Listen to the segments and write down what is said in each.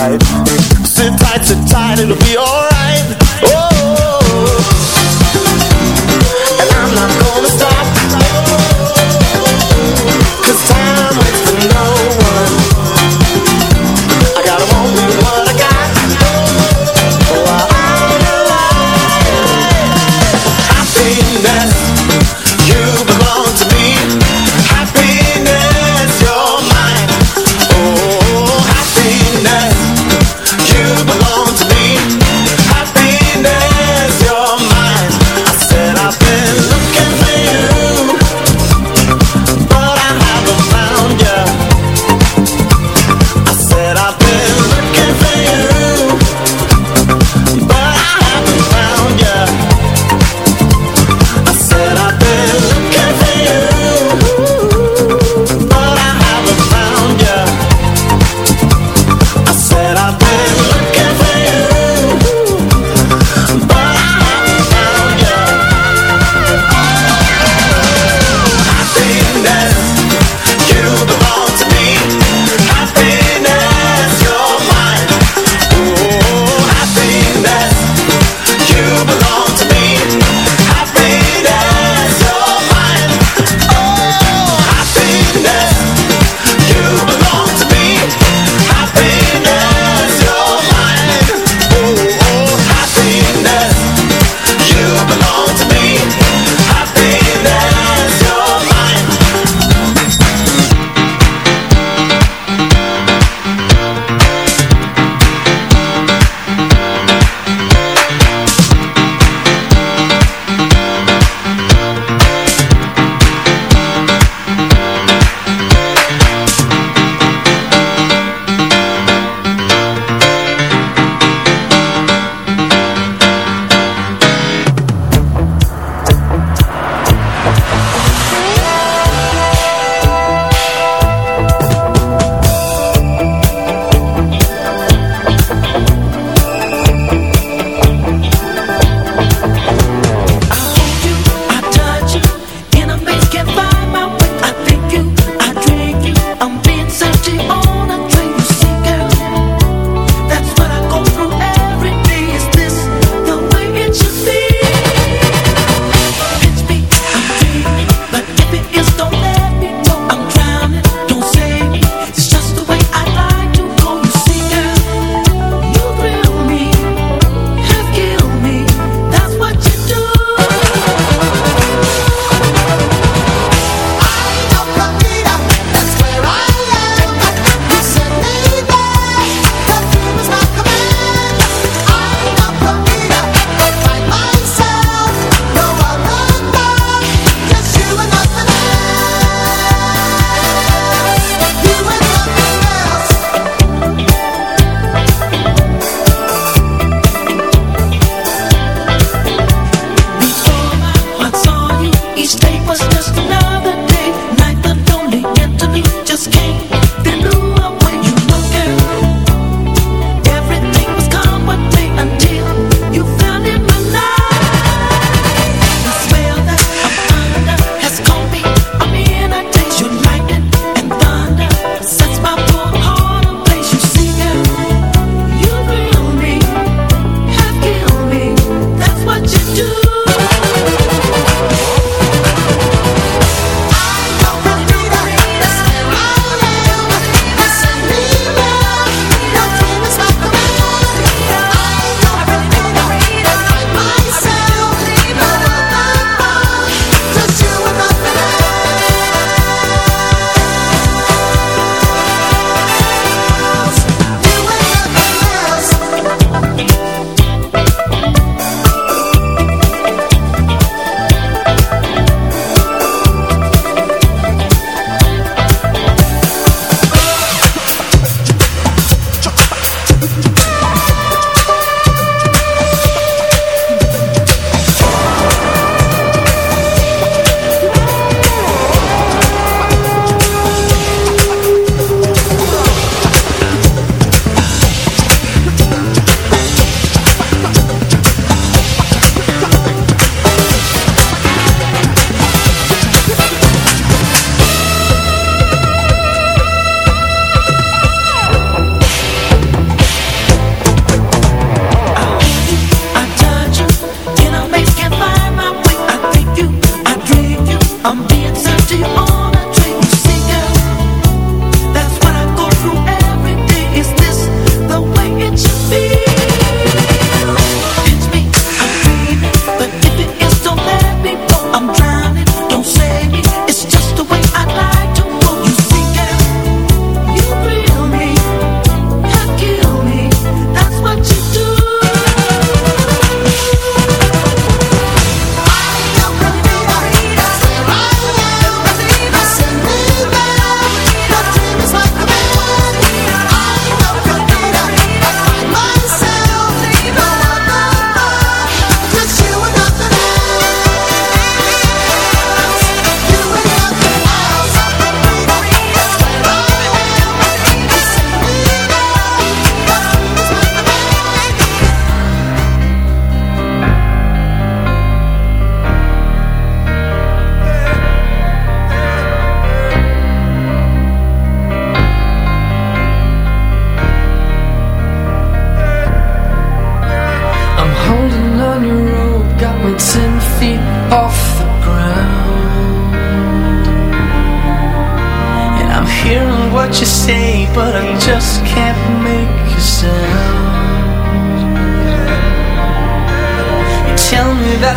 life.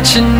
watching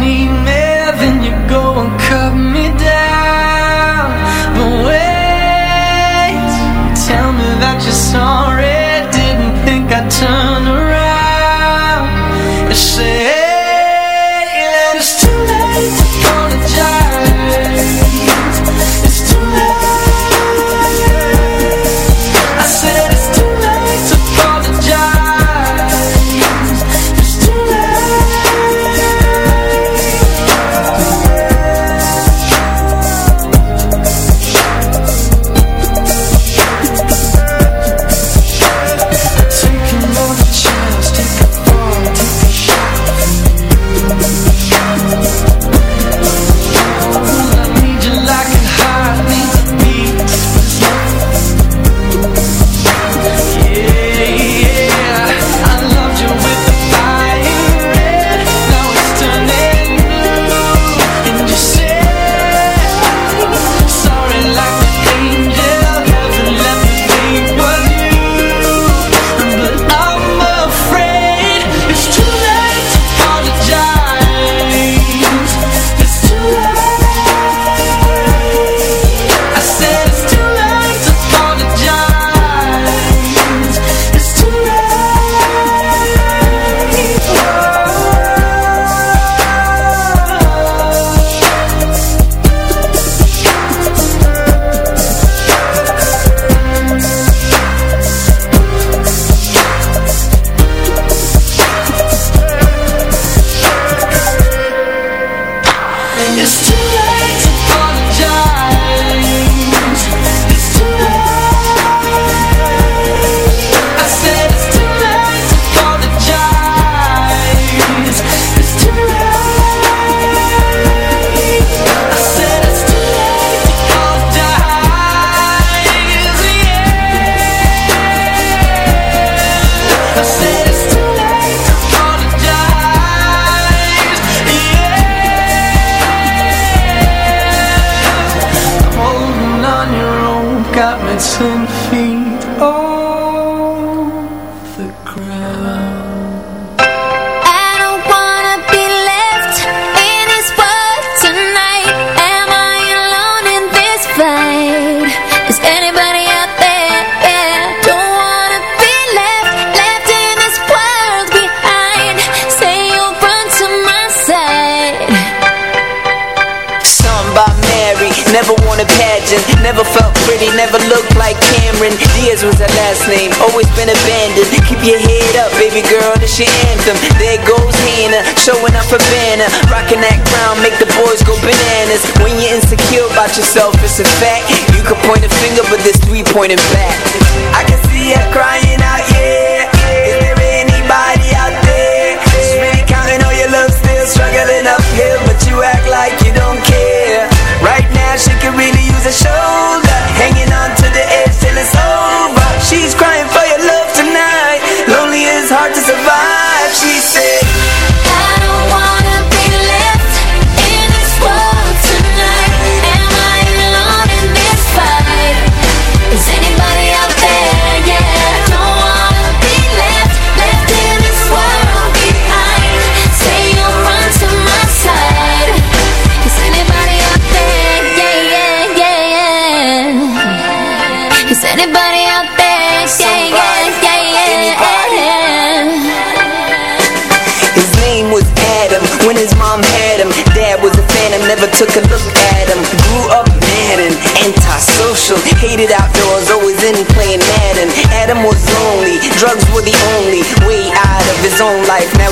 point in.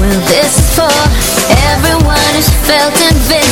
Well, this is for everyone who's felt invisible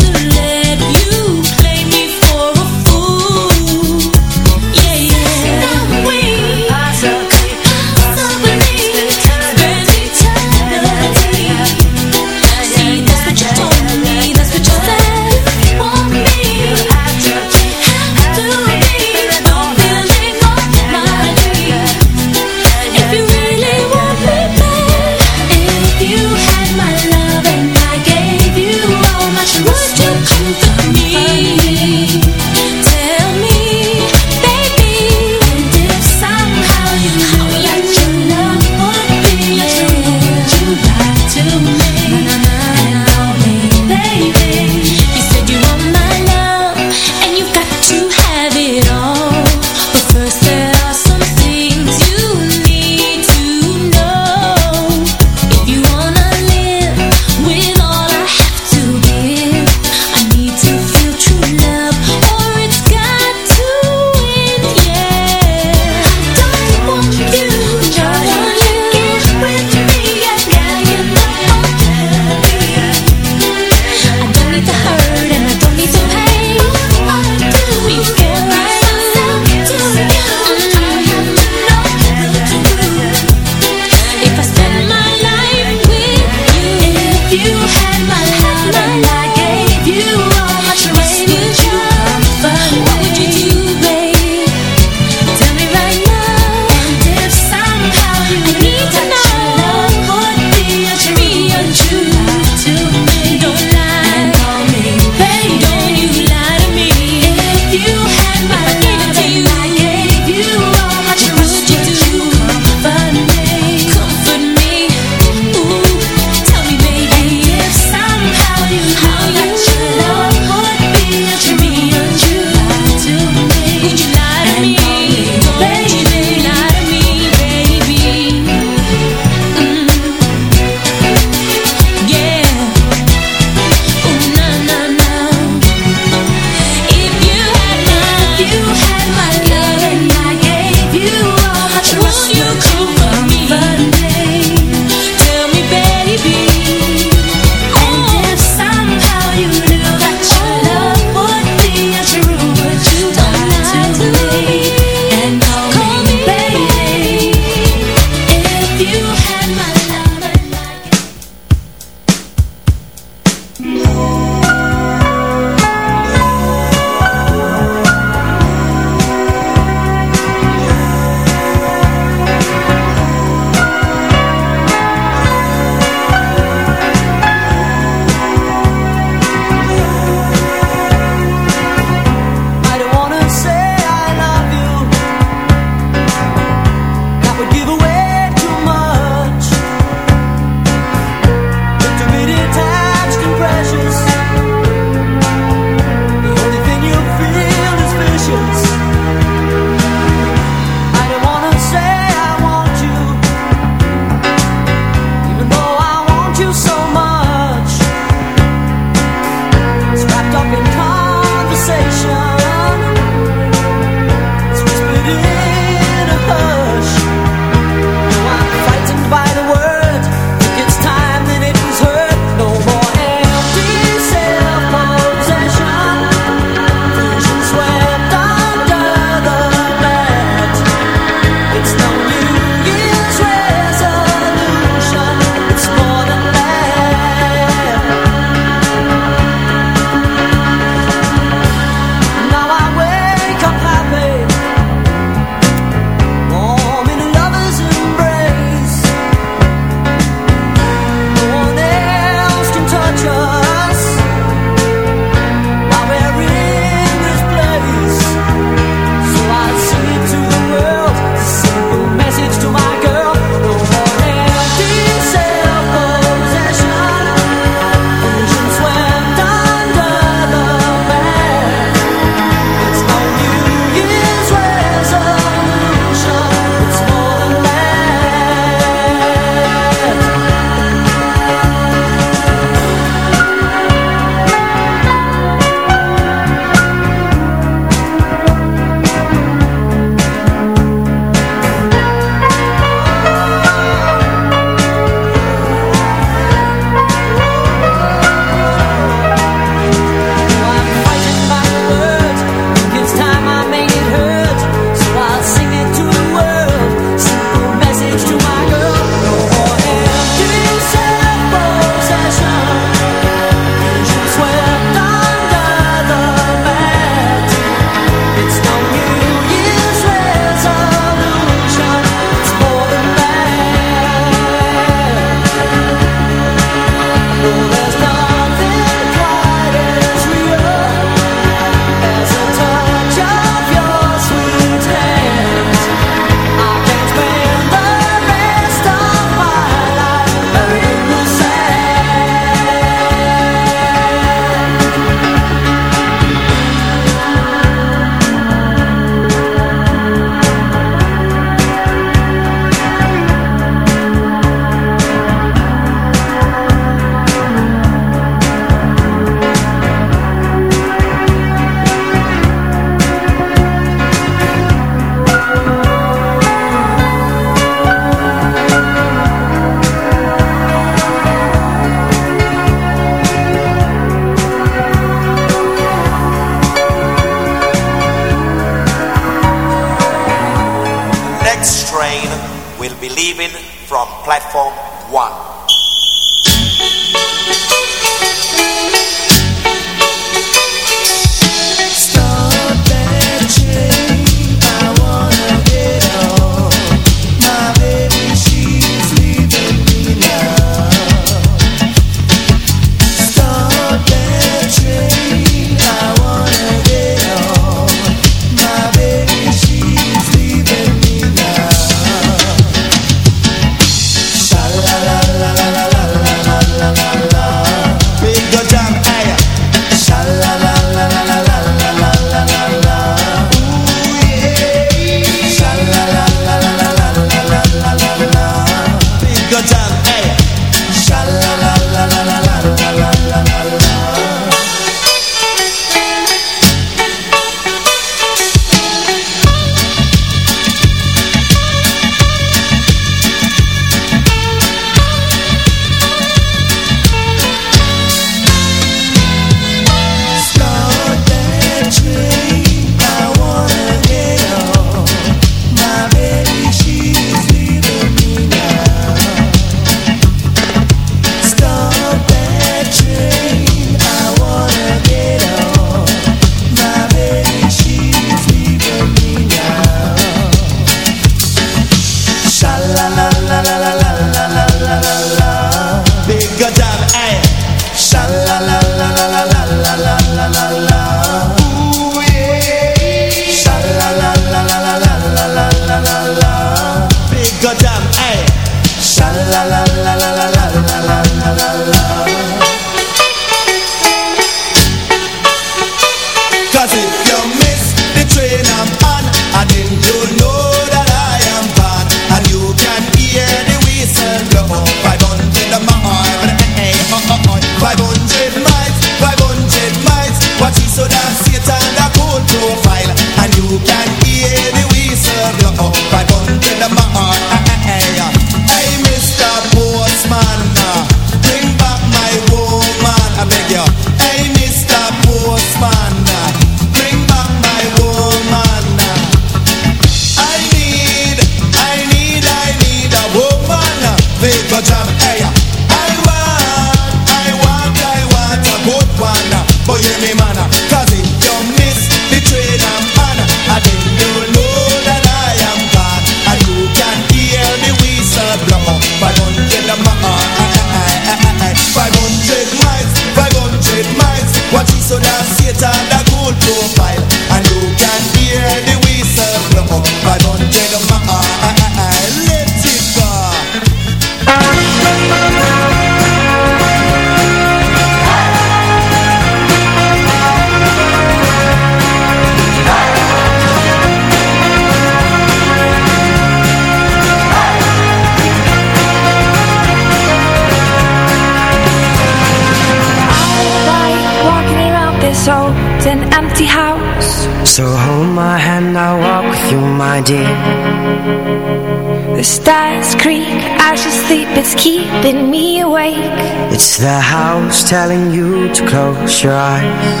telling you to close your eyes.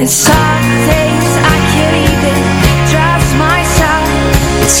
And some days I can't even trust myself. It's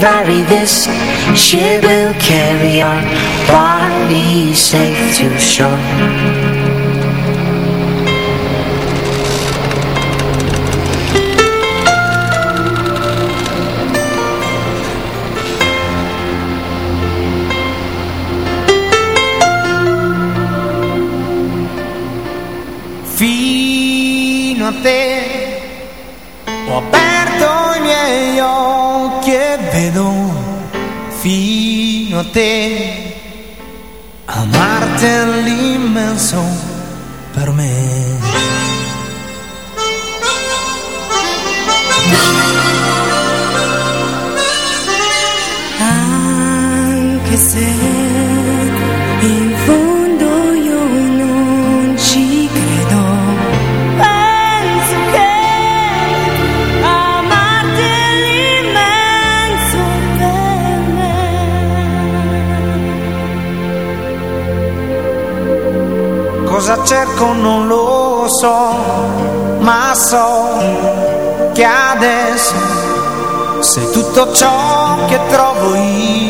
vary this. She will carry our bodies safe to shore. Sei tutto ciò che trovo io.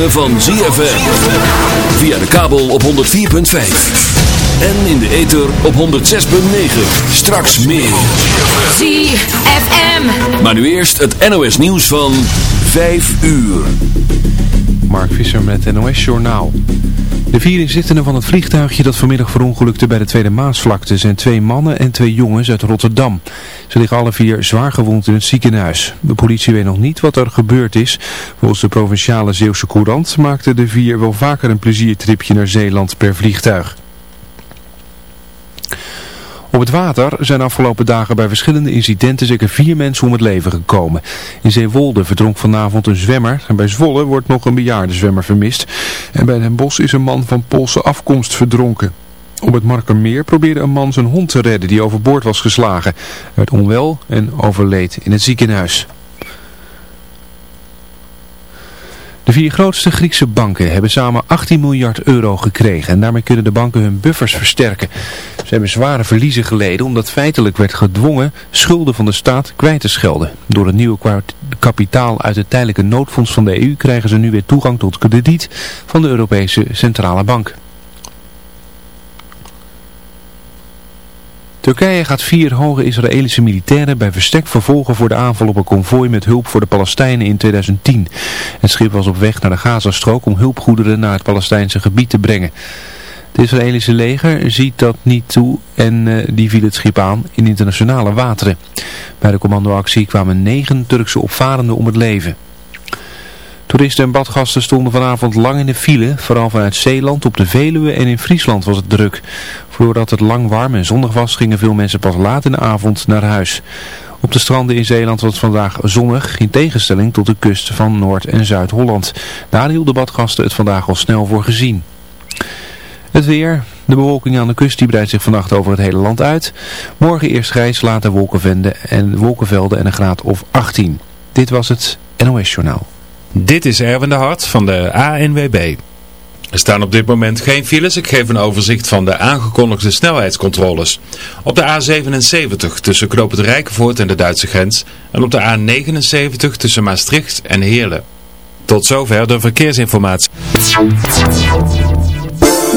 ritme van ZFM. Via de kabel op 104.5. En in de ether op 106.9. Straks meer. ZFM. Maar nu eerst het NOS nieuws van 5 uur. Mark Visser met het NOS Journaal. De vier inzittenden van het vliegtuigje dat vanmiddag verongelukte bij de Tweede Maasvlakte zijn twee mannen en twee jongens uit Rotterdam. Ze liggen alle vier zwaar gewond in het ziekenhuis. De politie weet nog niet wat er gebeurd is. Volgens de provinciale Zeeuwse Courant maakten de vier wel vaker een pleziertripje naar Zeeland per vliegtuig. Op het water zijn afgelopen dagen bij verschillende incidenten zeker vier mensen om het leven gekomen. In Zeewolde verdronk vanavond een zwemmer en bij Zwolle wordt nog een bejaarde zwemmer vermist. En bij Den Bosch is een man van Poolse afkomst verdronken. Op het Markermeer probeerde een man zijn hond te redden die overboord was geslagen. Hij werd onwel en overleed in het ziekenhuis. De vier grootste Griekse banken hebben samen 18 miljard euro gekregen en daarmee kunnen de banken hun buffers versterken. Ze hebben zware verliezen geleden omdat feitelijk werd gedwongen schulden van de staat kwijt te schelden. Door het nieuwe kapitaal uit het tijdelijke noodfonds van de EU krijgen ze nu weer toegang tot krediet van de Europese Centrale Bank. Turkije gaat vier hoge Israëlische militairen bij verstek vervolgen voor de aanval op een konvooi met hulp voor de Palestijnen in 2010. Het schip was op weg naar de Gazastrook om hulpgoederen naar het Palestijnse gebied te brengen. Het Israëlische leger ziet dat niet toe en uh, die viel het schip aan in internationale wateren. Bij de commandoactie kwamen negen Turkse opvarenden om het leven. Toeristen en badgasten stonden vanavond lang in de file, vooral vanuit Zeeland, op de Veluwe en in Friesland was het druk. Voordat het lang warm en zonnig was, gingen veel mensen pas laat in de avond naar huis. Op de stranden in Zeeland was het vandaag zonnig, in tegenstelling tot de kust van Noord- en Zuid-Holland. Daar hielden badgasten het vandaag al snel voor gezien. Het weer. De bewolking aan de kust die breidt zich vannacht over het hele land uit. Morgen eerst grijs, later wolkenvelden en, wolkenvelden en een graad of 18. Dit was het NOS Journaal. Dit is Erwin de Hart van de ANWB. Er staan op dit moment geen files. Ik geef een overzicht van de aangekondigde snelheidscontroles. Op de A77 tussen Knoop en de Duitse grens. En op de A79 tussen Maastricht en Heerlen. Tot zover de verkeersinformatie.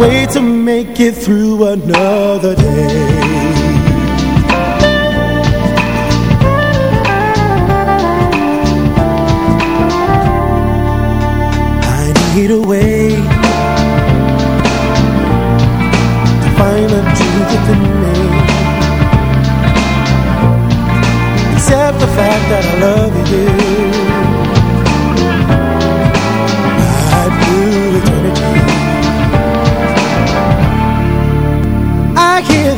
way to make it through another day. I need a way To find a truth within me Except the fact that I love you.